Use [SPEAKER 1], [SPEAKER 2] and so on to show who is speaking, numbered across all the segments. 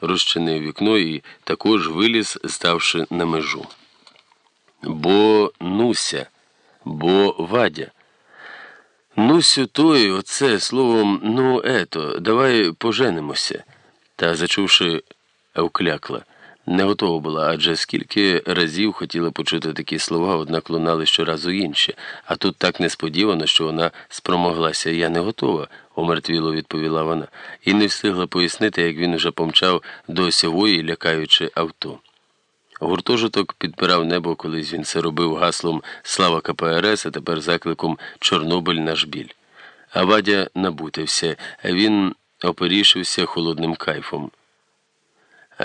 [SPEAKER 1] розчинив вікно і також виліз, ставши на межу. Бо Нуся, бо Вадя. Нусю той, оце словом, ну ето, давай поженимося. Та, зачувши, вклякла. Не готова була, адже скільки разів хотіла почути такі слова, однак лунали щоразу інші. А тут так несподівано, що вона спромоглася. Я не готова, омертвіло відповіла вона, і не встигла пояснити, як він уже помчав до осьової, лякаючи авто. Гуртожиток підпирав небо, колись він це робив гаслом Слава КПРС, а тепер закликом Чорнобиль наш біль. А Вадя набутився, він оперішився холодним кайфом.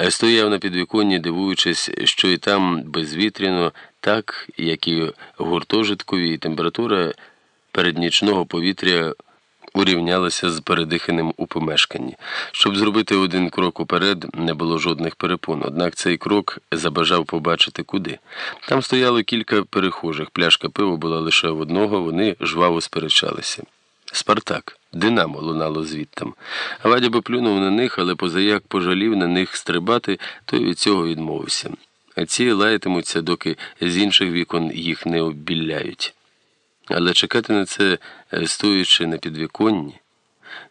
[SPEAKER 1] Стояв на підвіконні, дивуючись, що і там безвітряно, так як і гуртожиткові, і температура переднічного повітря урівнялася з передиханим у помешканні. Щоб зробити один крок уперед, не було жодних перепон. Однак цей крок забажав побачити куди. Там стояло кілька перехожих. Пляшка пива була лише в одного, вони жваво сперечалися. Спартак, Динамо лунало звідтам. Вадя би плюнув на них, але позаяк пожалів на них стрибати, то від цього відмовився. Ці лаятимуться, доки з інших вікон їх не оббіляють. Але чекати на це, е, стоячи на підвіконні.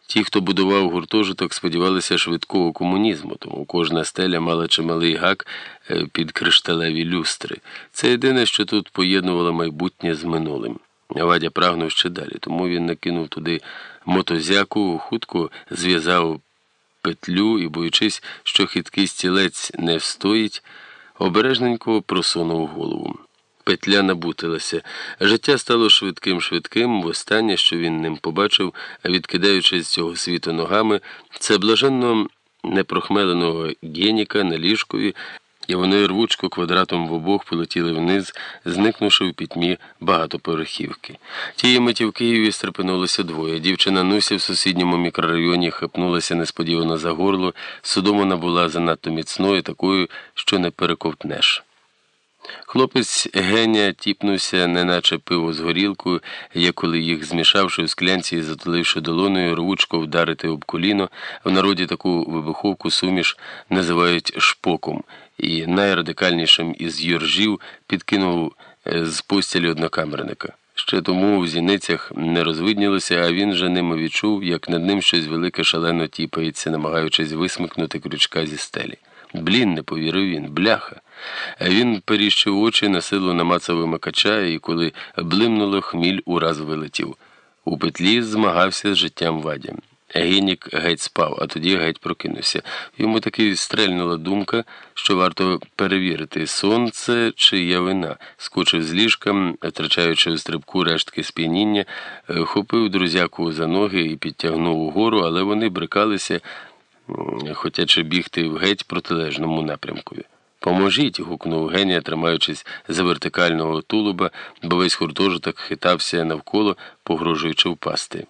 [SPEAKER 1] Ті, хто будував гуртожиток, сподівалися швидкого комунізму, тому кожна стеля мала чималий гак е, під кришталеві люстри. Це єдине, що тут поєднувало майбутнє з минулим. Вадя прагнув ще далі, тому він накинув туди мотозяку, хутко зв'язав петлю і, боючись, що хиткий стілець не встоїть, обережненько просунув голову. Петля набутилася. Життя стало швидким швидким. Востаннє, що він ним побачив, відкидаючи з цього світу ногами, це блаженно непрохмеленого геніка на ліжкові, і вони рвучко квадратом в обох полетіли вниз, зникнувши в пітьмі багатоповерхівки. Тієї миті в Києві стрепенулося двоє. Дівчина Нуся в сусідньому мікрорайоні хапнулася несподівано за горло. Судом вона була занадто міцною, такою, що не перековтнеш. Хлопець геня тіпнувся, неначе пиво з горілкою, як коли їх, змішавши у склянці і затуливши долоною, рвучко вдарити об коліно. В народі таку вибуховку суміш називають шпоком, і найрадикальнішим із юржів підкинув е, з постілі однокамерника. Ще тому в зіницях не розвиднілося, а він же ними відчув, як над ним щось велике шалено тіпається, намагаючись висмикнути крючка зі стелі. Блін, не повірив він, бляха. Він періщив очі на силу намацав вимикача, і коли блимнуло, хміль ураз вилетів. У петлі змагався з життям вадям. Генік геть спав, а тоді геть прокинувся. Йому таки стрельнула думка, що варто перевірити, сон це чи є вина. Скочив з ліжка, втрачаючи в стрибку рештки сп'яніння, хопив друзяку за ноги і підтягнув угору, але вони брикалися хотячи бігти в геть протилежному напрямку. Поможіть. гукнув Генія, тримаючись за вертикального тулуба, бо весь гуртожиток хитався навколо, погрожуючи впасти.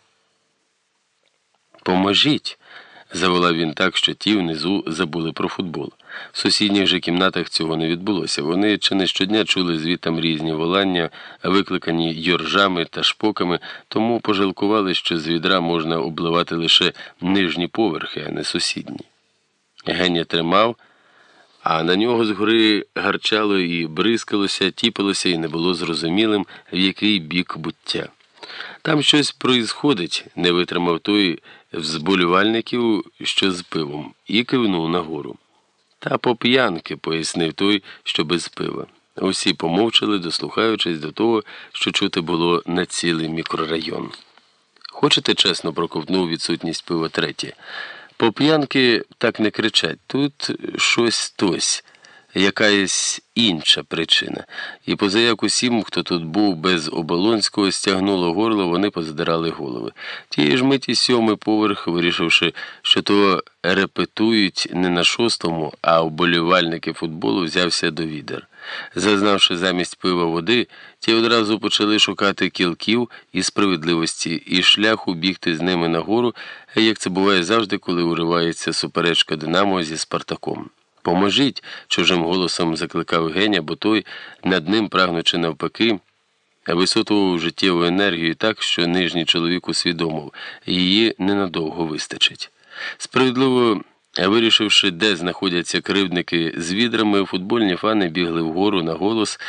[SPEAKER 1] Поможіть заволав він так, що ті внизу забули про футбол. В сусідніх же кімнатах цього не відбулося. Вони чи не щодня чули звітам різні волання, викликані йоржами та шпоками, тому пожалкували, що з відра можна обливати лише нижні поверхи, а не сусідні. Геня тримав, а на нього згори гарчало і бризкалося, тіпалося, і не було зрозумілим, в який бік буття. Там щось проїсходить, не витримав той взболівальників, що з пивом, і кивнув нагору. Та по п'янки, пояснив той, що без пива. Усі помовчали, дослухаючись до того, що чути було на цілий мікрорайон. Хочете чесно, проковтнув відсутність пива третє. По так не кричать. Тут щось тось якась інша причина. І позаяк усім, хто тут був без оболонського, стягнуло горло, вони позадирали голови. Тієї ж миті сьомий поверх, вирішивши, що то репетують не на шостому, а вболівальники футболу взявся до відер. Зазнавши замість пива води, ті одразу почали шукати кілків і справедливості, і шляху бігти з ними нагору, як це буває завжди, коли уривається суперечка Динамо зі Спартаком. Поможіть, чужим голосом закликав Геня, бо той, над ним, прагнучи навпаки, висотував життєву енергію так, що нижній чоловік усвідомив, її ненадовго вистачить. Справедливо вирішивши, де знаходяться кривдники з відрами, футбольні фани бігли вгору на голос